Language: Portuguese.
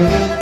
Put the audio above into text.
Música